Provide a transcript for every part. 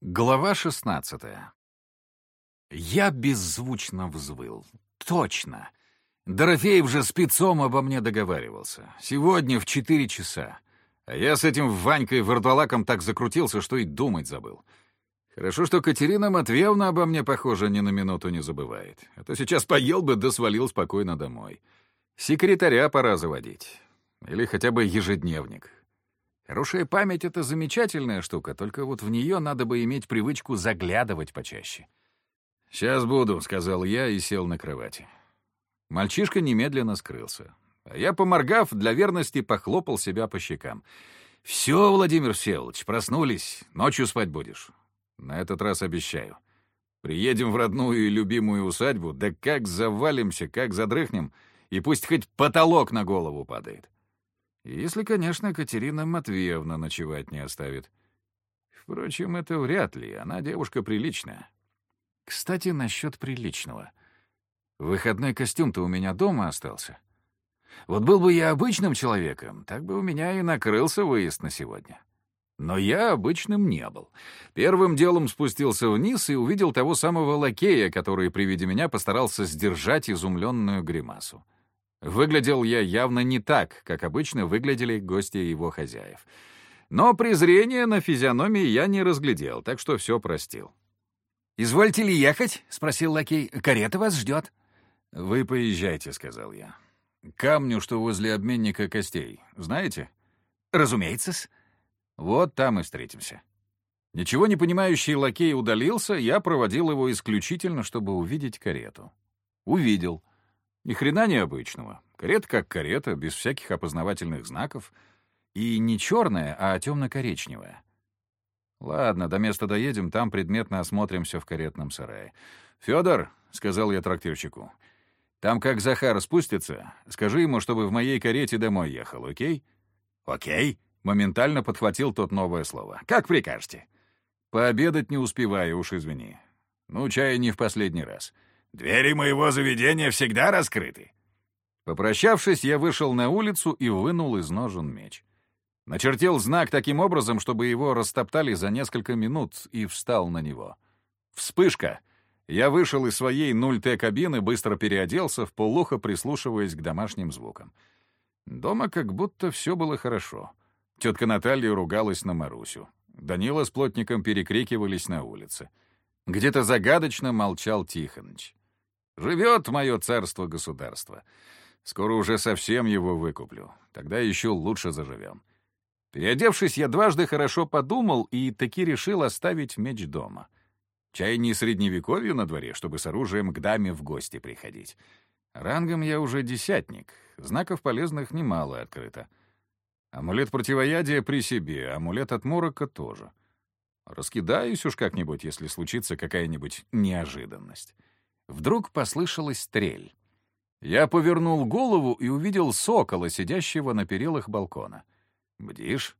Глава 16 Я беззвучно взвыл. Точно. Дорофеев же спецом обо мне договаривался. Сегодня в четыре часа. А я с этим Ванькой-вардалаком так закрутился, что и думать забыл. Хорошо, что Катерина Матвеевна обо мне, похоже, ни на минуту не забывает. А то сейчас поел бы да свалил спокойно домой. Секретаря пора заводить. Или хотя бы ежедневник. Хорошая память — это замечательная штука, только вот в нее надо бы иметь привычку заглядывать почаще. «Сейчас буду», — сказал я и сел на кровати. Мальчишка немедленно скрылся. А я, поморгав, для верности похлопал себя по щекам. «Все, Владимир Всеволодович, проснулись. Ночью спать будешь. На этот раз обещаю. Приедем в родную и любимую усадьбу, да как завалимся, как задрыхнем, и пусть хоть потолок на голову падает. Если, конечно, Катерина Матвеевна ночевать не оставит. Впрочем, это вряд ли, она девушка приличная. Кстати, насчет приличного. Выходной костюм-то у меня дома остался. Вот был бы я обычным человеком, так бы у меня и накрылся выезд на сегодня. Но я обычным не был. Первым делом спустился вниз и увидел того самого лакея, который при виде меня постарался сдержать изумленную гримасу. Выглядел я явно не так, как обычно выглядели гости его хозяев. Но презрения на физиономии я не разглядел, так что все простил. «Извольте ли ехать?» — спросил лакей. «Карета вас ждет». «Вы поезжайте», — сказал я. «Камню, что возле обменника костей. Знаете?» «Разумеется-с». Вот там и встретимся. Ничего не понимающий лакей удалился, я проводил его исключительно, чтобы увидеть карету. Увидел. Ни хрена необычного. Карета как карета, без всяких опознавательных знаков. И не черная, а темно-коричневая. Ладно, до места доедем, там предметно осмотримся в каретном сарае. «Федор», — сказал я трактирщику, — «там как Захар спустится, скажи ему, чтобы в моей карете домой ехал, окей?» «Окей», Моментально подхватил тот новое слово. «Как прикажете?» «Пообедать не успеваю, уж извини. Ну, чай не в последний раз». «Двери моего заведения всегда раскрыты». Попрощавшись, я вышел на улицу и вынул из ножен меч. Начертил знак таким образом, чтобы его растоптали за несколько минут, и встал на него. Вспышка! Я вышел из своей 0Т-кабины, быстро переоделся, полухо прислушиваясь к домашним звукам. Дома как будто все было хорошо. Тетка Наталья ругалась на Марусю. Данила с плотником перекрикивались на улице. Где-то загадочно молчал Тихоныч. «Живет мое царство-государство. Скоро уже совсем его выкуплю. Тогда еще лучше заживем». Переодевшись, я дважды хорошо подумал и таки решил оставить меч дома. Чай не средневековье на дворе, чтобы с оружием к даме в гости приходить. Рангом я уже десятник, знаков полезных немало открыто. Амулет противоядия при себе, амулет от морока тоже. Раскидаюсь уж как-нибудь, если случится какая-нибудь неожиданность. Вдруг послышалась стрель. Я повернул голову и увидел сокола, сидящего на перилах балкона. «Бдишь?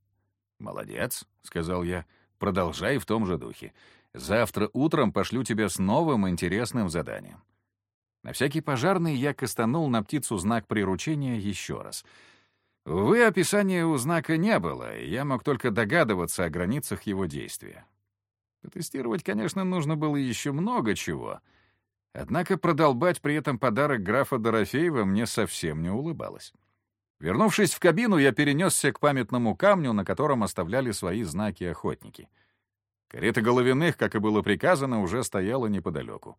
Молодец», — сказал я. «Продолжай в том же духе. Завтра утром пошлю тебя с новым интересным заданием». На всякий пожарный я кастанул на птицу знак приручения еще раз — Увы, описания у знака не было, и я мог только догадываться о границах его действия. Потестировать, конечно, нужно было еще много чего. Однако продолбать при этом подарок графа Дорофеева мне совсем не улыбалось. Вернувшись в кабину, я перенесся к памятному камню, на котором оставляли свои знаки охотники. Карета Головиных, как и было приказано, уже стояла неподалеку.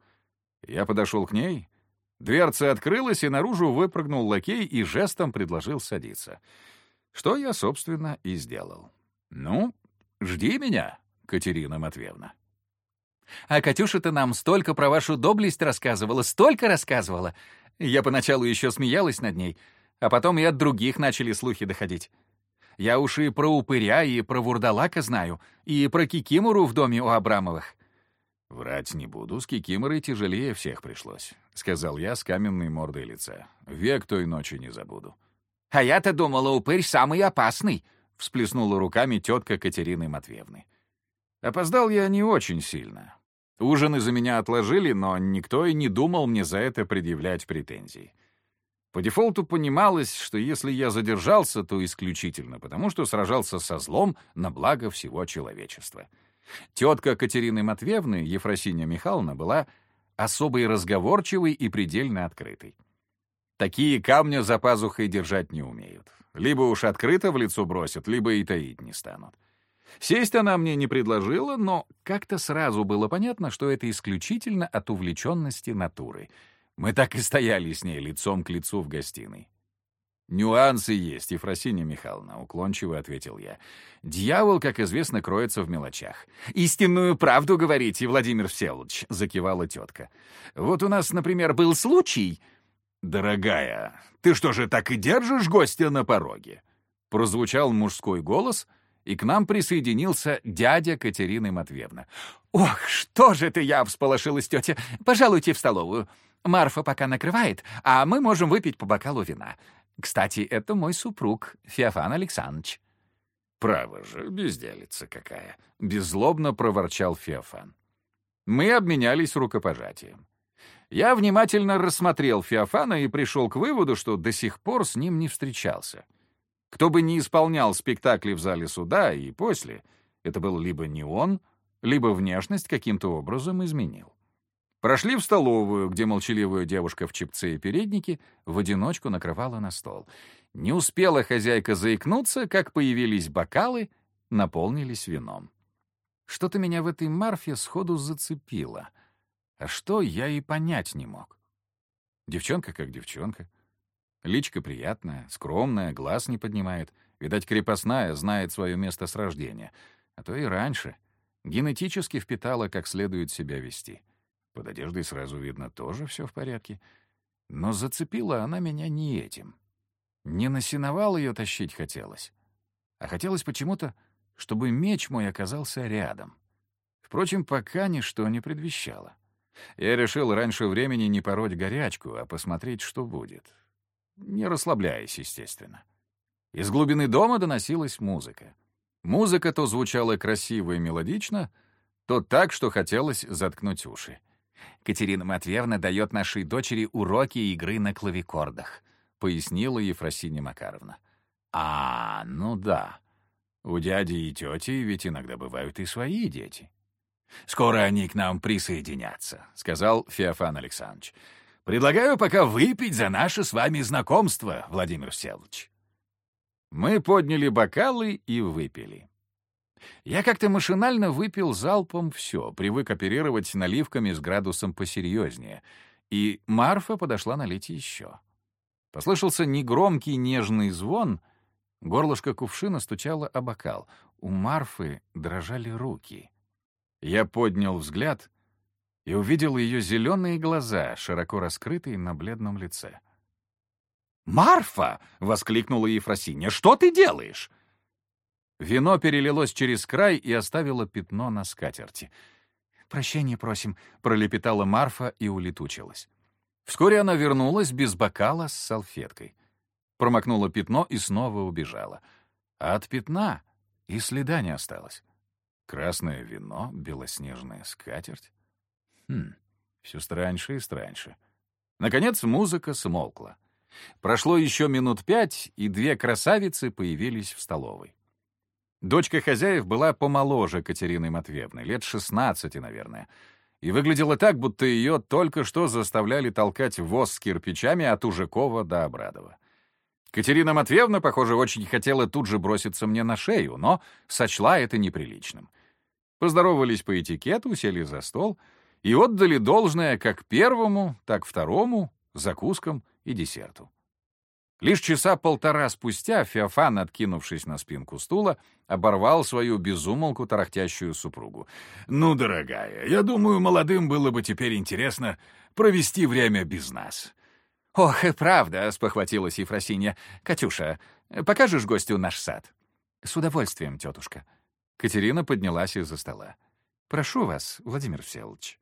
Я подошел к ней — Дверца открылась, и наружу выпрыгнул лакей и жестом предложил садиться. Что я, собственно, и сделал. «Ну, жди меня, Катерина Матвеевна». «А Катюша-то нам столько про вашу доблесть рассказывала, столько рассказывала. Я поначалу еще смеялась над ней, а потом и от других начали слухи доходить. Я уж и про упыря, и про вурдалака знаю, и про кикимору в доме у Абрамовых. «Врать не буду, с Кикиморой тяжелее всех пришлось», — сказал я с каменной мордой лица. «Век той ночи не забуду». «А я-то думала, упырь самый опасный», — всплеснула руками тетка Катерины Матвеевны. Опоздал я не очень сильно. Ужин из-за меня отложили, но никто и не думал мне за это предъявлять претензии. По дефолту понималось, что если я задержался, то исключительно потому, что сражался со злом на благо всего человечества — Тетка Катерины Матвеевны, Ефросинья Михайловна, была особой разговорчивой и предельно открытой. Такие камня за пазухой держать не умеют. Либо уж открыто в лицо бросят, либо и таить не станут. Сесть она мне не предложила, но как-то сразу было понятно, что это исключительно от увлеченности натуры. Мы так и стояли с ней лицом к лицу в гостиной. «Нюансы есть, Ефросинья Михайловна», — уклончиво ответил я. «Дьявол, как известно, кроется в мелочах». «Истинную правду говорите, Владимир Всеволодович», — закивала тетка. «Вот у нас, например, был случай...» «Дорогая, ты что же так и держишь гостя на пороге?» Прозвучал мужской голос, и к нам присоединился дядя Катерины Матвеевна. «Ох, что же ты я!» — всполошилась тетя. «Пожалуйте в столовую. Марфа пока накрывает, а мы можем выпить по бокалу вина. Кстати, это мой супруг, Феофан Александрович». «Право же, безделица какая!» — беззлобно проворчал Феофан. Мы обменялись рукопожатием. Я внимательно рассмотрел Феофана и пришел к выводу, что до сих пор с ним не встречался. Кто бы ни исполнял спектакли в зале суда и после, это был либо не он, либо внешность каким-то образом изменил. Прошли в столовую, где молчаливая девушка в чепце и переднике в одиночку накрывала на стол. Не успела хозяйка заикнуться, как появились бокалы, наполнились вином. Что-то меня в этой Марфе сходу зацепило. А что, я и понять не мог. Девчонка как девчонка. Личка приятная, скромная, глаз не поднимает. Видать, крепостная, знает свое место с рождения. А то и раньше. Генетически впитала, как следует себя вести. Под одеждой сразу видно, тоже все в порядке. Но зацепила она меня не этим. Не на сеновал ее тащить хотелось, а хотелось почему-то, чтобы меч мой оказался рядом. Впрочем, пока ничто не предвещало. Я решил раньше времени не пороть горячку, а посмотреть, что будет. Не расслабляясь, естественно. Из глубины дома доносилась музыка. Музыка то звучала красиво и мелодично, то так, что хотелось заткнуть уши. Катерина Матвеевна дает нашей дочери уроки игры на клавикордах», — пояснила Ефросинья Макаровна. «А, ну да. У дяди и тети ведь иногда бывают и свои дети». «Скоро они к нам присоединятся», — сказал Феофан Александрович. «Предлагаю пока выпить за наше с вами знакомство, Владимир Всеволодович». Мы подняли бокалы и выпили. Я как-то машинально выпил залпом все, привык оперировать наливками с градусом посерьезнее, и Марфа подошла налить еще. Послышался негромкий нежный звон, горлышко кувшина стучало о бокал. У Марфы дрожали руки. Я поднял взгляд и увидел ее зеленые глаза, широко раскрытые на бледном лице. «Марфа!» — воскликнула Ефросинья. «Что ты делаешь?» Вино перелилось через край и оставило пятно на скатерти. «Прощения просим», — пролепетала Марфа и улетучилась. Вскоре она вернулась без бокала с салфеткой. Промокнула пятно и снова убежала. А от пятна и следа не осталось. Красное вино, белоснежная скатерть. Хм, все страньше и страньше. Наконец музыка смолкла. Прошло еще минут пять, и две красавицы появились в столовой. Дочка хозяев была помоложе Катерины Матвеевны, лет 16, наверное, и выглядела так, будто ее только что заставляли толкать воз с кирпичами от Ужакова до Обрадова. Катерина Матвеевна, похоже, очень хотела тут же броситься мне на шею, но сочла это неприличным. Поздоровались по этикету, сели за стол и отдали должное как первому, так второму, закускам и десерту. Лишь часа полтора спустя Феофан, откинувшись на спинку стула, оборвал свою безумолку тарахтящую супругу. «Ну, дорогая, я думаю, молодым было бы теперь интересно провести время без нас». «Ох, и правда», — спохватилась Ефросинья. «Катюша, покажешь гостю наш сад?» «С удовольствием, тетушка». Катерина поднялась из-за стола. «Прошу вас, Владимир Всеволодович».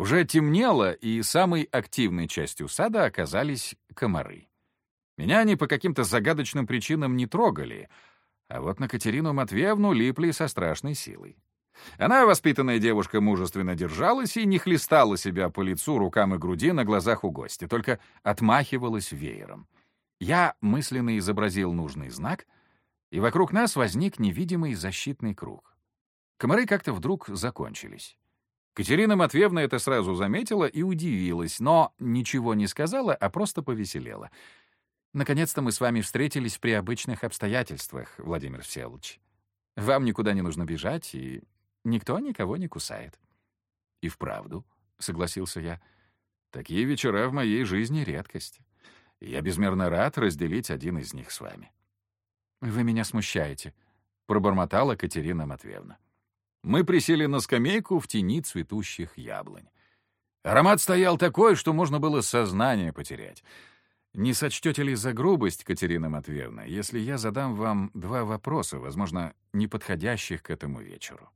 Уже темнело, и самой активной частью сада оказались комары. Меня они по каким-то загадочным причинам не трогали, а вот на Катерину Матвеевну липли со страшной силой. Она, воспитанная девушка, мужественно держалась и не хлестала себя по лицу, рукам и груди на глазах у гостя, только отмахивалась веером. Я мысленно изобразил нужный знак, и вокруг нас возник невидимый защитный круг. Комары как-то вдруг закончились. Катерина Матвеевна это сразу заметила и удивилась, но ничего не сказала, а просто повеселела. «Наконец-то мы с вами встретились при обычных обстоятельствах, Владимир Всеволодович. Вам никуда не нужно бежать, и никто никого не кусает». «И вправду», — согласился я, — «такие вечера в моей жизни — редкость. Я безмерно рад разделить один из них с вами». «Вы меня смущаете», — пробормотала Катерина Матвеевна. Мы присели на скамейку в тени цветущих яблонь. Аромат стоял такой, что можно было сознание потерять. Не сочтете ли за грубость, Катерина Матвеевна, если я задам вам два вопроса, возможно, не подходящих к этому вечеру?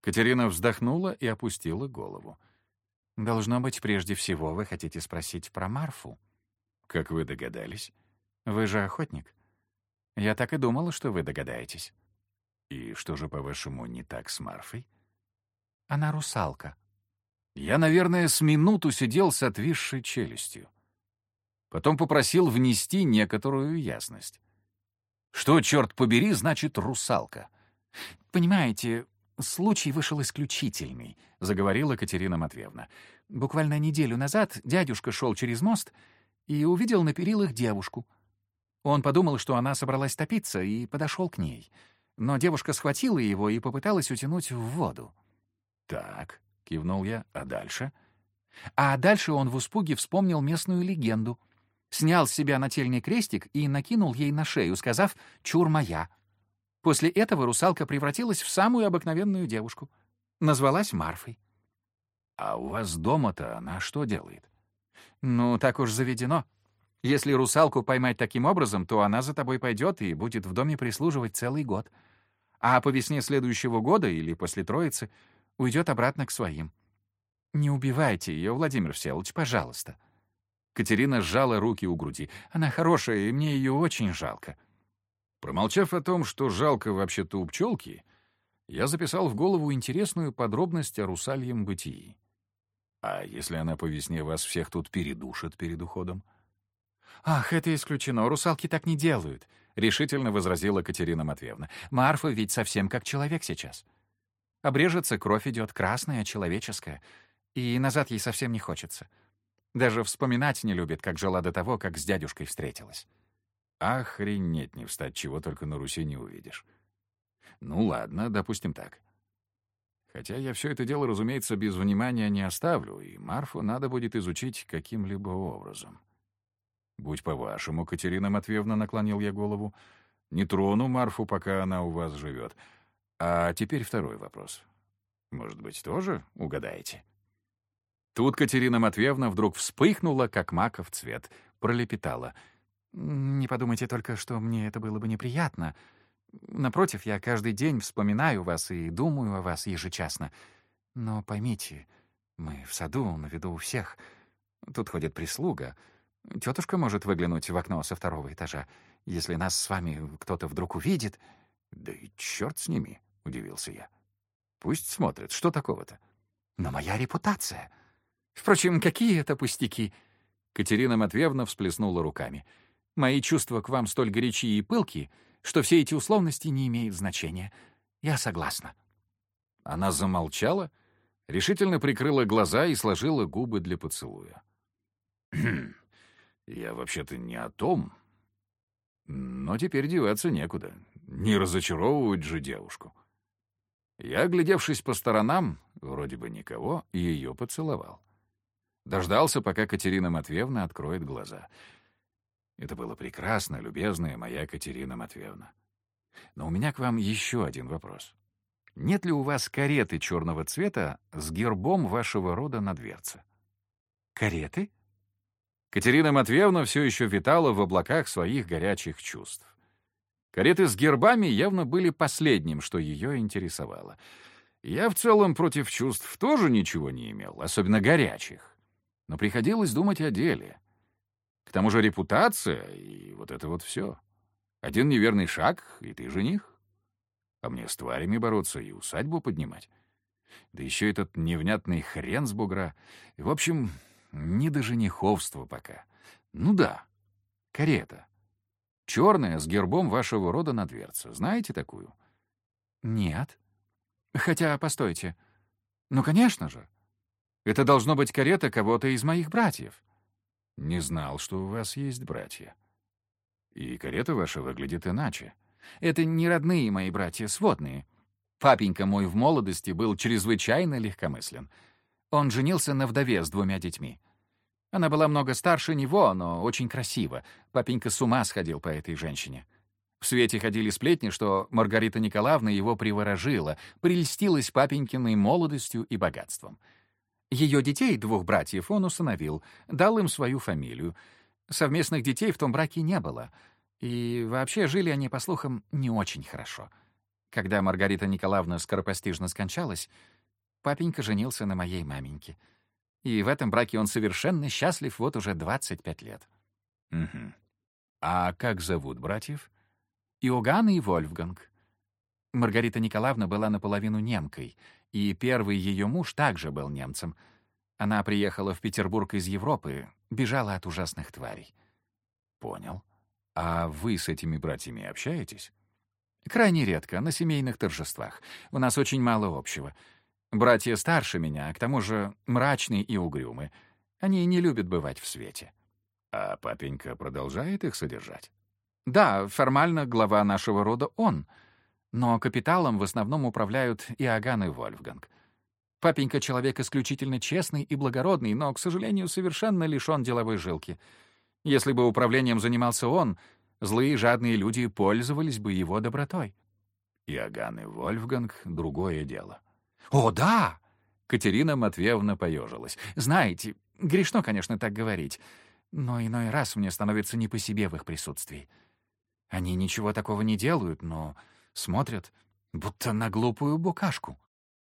Катерина вздохнула и опустила голову. «Должно быть, прежде всего вы хотите спросить про Марфу». «Как вы догадались?» «Вы же охотник. Я так и думала, что вы догадаетесь». «И что же, по-вашему, не так с Марфой?» «Она русалка». Я, наверное, с минуту сидел с отвисшей челюстью. Потом попросил внести некоторую ясность. Что, черт побери, значит русалка? «Понимаете, случай вышел исключительный», — заговорила Катерина Матвеевна. «Буквально неделю назад дядюшка шел через мост и увидел на перилах девушку. Он подумал, что она собралась топиться, и подошел к ней — но девушка схватила его и попыталась утянуть в воду. «Так», — кивнул я, — «а дальше?» А дальше он в испуге вспомнил местную легенду. Снял с себя нательный крестик и накинул ей на шею, сказав «Чур моя». После этого русалка превратилась в самую обыкновенную девушку. Назвалась Марфой. «А у вас дома-то она что делает?» «Ну, так уж заведено. Если русалку поймать таким образом, то она за тобой пойдет и будет в доме прислуживать целый год. А по весне следующего года или после Троицы уйдет обратно к своим. Не убивайте ее, Владимир Всеволодович, пожалуйста. Катерина сжала руки у груди. Она хорошая, и мне ее очень жалко. Промолчав о том, что жалко вообще-то у пчелки, я записал в голову интересную подробность о русальем бытии. А если она по весне вас всех тут передушит перед уходом? «Ах, это исключено, русалки так не делают», — решительно возразила Катерина Матвеевна. «Марфа ведь совсем как человек сейчас. Обрежется, кровь идет красная, человеческая, и назад ей совсем не хочется. Даже вспоминать не любит, как жила до того, как с дядюшкой встретилась». Охренеть не встать, чего только на Руси не увидишь. Ну ладно, допустим так. Хотя я все это дело, разумеется, без внимания не оставлю, и Марфу надо будет изучить каким-либо образом. «Будь по-вашему, Катерина Матвеевна», — наклонил я голову. «Не трону Марфу, пока она у вас живет. А теперь второй вопрос. Может быть, тоже угадаете?» Тут Катерина Матвеевна вдруг вспыхнула, как маков цвет, пролепетала. «Не подумайте только, что мне это было бы неприятно. Напротив, я каждый день вспоминаю вас и думаю о вас ежечасно. Но поймите, мы в саду, на виду у всех. Тут ходит прислуга». Тетушка может выглянуть в окно со второго этажа. Если нас с вами кто-то вдруг увидит... Да и черт с ними, — удивился я. Пусть смотрят, что такого-то? Но моя репутация... Впрочем, какие это пустяки? Катерина Матвеевна всплеснула руками. Мои чувства к вам столь горячи и пылки, что все эти условности не имеют значения. Я согласна. Она замолчала, решительно прикрыла глаза и сложила губы для поцелуя. Я вообще-то не о том. Но теперь деваться некуда. Не разочаровывать же девушку. Я, глядевшись по сторонам, вроде бы никого, ее поцеловал. Дождался, пока Катерина Матвеевна откроет глаза. Это было прекрасно, любезная моя Катерина Матвеевна. Но у меня к вам еще один вопрос. Нет ли у вас кареты черного цвета с гербом вашего рода на дверце? Кареты? Катерина Матвеевна все еще витала в облаках своих горячих чувств. Кареты с гербами явно были последним, что ее интересовало. Я в целом против чувств тоже ничего не имел, особенно горячих. Но приходилось думать о деле. К тому же репутация и вот это вот все. Один неверный шаг, и ты жених. А мне с тварями бороться и усадьбу поднимать. Да еще этот невнятный хрен с бугра. В общем, не до жениховства пока. Ну да, карета. Черная, с гербом вашего рода на дверце. Знаете такую? Нет. Хотя, постойте. Ну, конечно же. Это должно быть карета кого-то из моих братьев. Не знал, что у вас есть братья. И карета ваша выглядит иначе. Это не родные мои братья, сводные. Папенька мой в молодости был чрезвычайно легкомыслен. Он женился на вдове с двумя детьми. Она была много старше него, но очень красива. Папенька с ума сходил по этой женщине. В свете ходили сплетни, что Маргарита Николаевна его приворожила, прельстилась папенькиной молодостью и богатством. Ее детей, двух братьев, он усыновил, дал им свою фамилию. Совместных детей в том браке не было. И вообще жили они, по слухам, не очень хорошо. Когда Маргарита Николаевна скоропостижно скончалась, папенька женился на моей маменьке. И в этом браке он совершенно счастлив вот уже 25 лет. Угу. А как зовут братьев? Иоганн и Вольфганг. Маргарита Николаевна была наполовину немкой, и первый ее муж также был немцем. Она приехала в Петербург из Европы, бежала от ужасных тварей. Понял. А вы с этими братьями общаетесь? Крайне редко, на семейных торжествах. У нас очень мало общего. Братья старше меня, а к тому же мрачные и угрюмы. Они не любят бывать в свете. А папенька продолжает их содержать? Да, формально глава нашего рода он, но капиталом в основном управляют Иоганн и Вольфганг. Папенька — человек исключительно честный и благородный, но, к сожалению, совершенно лишён деловой жилки. Если бы управлением занимался он, злые жадные люди пользовались бы его добротой. Иоганн и Вольфганг — другое дело. «О, да!» — Катерина Матвеевна поежилась. «Знаете, грешно, конечно, так говорить, но иной раз мне становится не по себе в их присутствии. Они ничего такого не делают, но смотрят, будто на глупую букашку.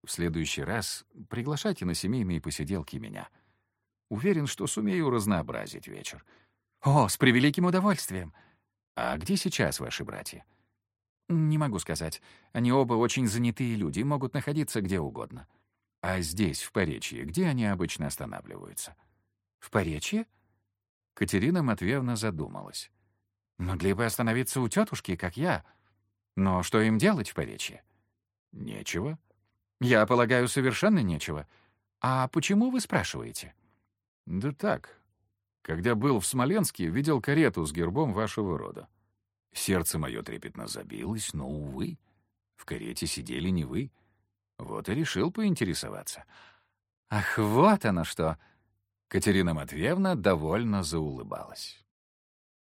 В следующий раз приглашайте на семейные посиделки меня. Уверен, что сумею разнообразить вечер. О, с превеликим удовольствием. А где сейчас ваши братья? Не могу сказать. Они оба очень занятые люди, могут находиться где угодно. А здесь, в Поречье, где они обычно останавливаются? В Поречье? Катерина Матвеевна задумалась. Могли бы остановиться у тетушки, как я. Но что им делать в Поречье? Нечего. Я полагаю, совершенно нечего. А почему вы спрашиваете? Да так. Когда был в Смоленске, видел карету с гербом вашего рода. Сердце мое трепетно забилось, но, увы, в карете сидели не вы. Вот и решил поинтересоваться. Ах, вот оно что! Катерина Матвеевна довольно заулыбалась.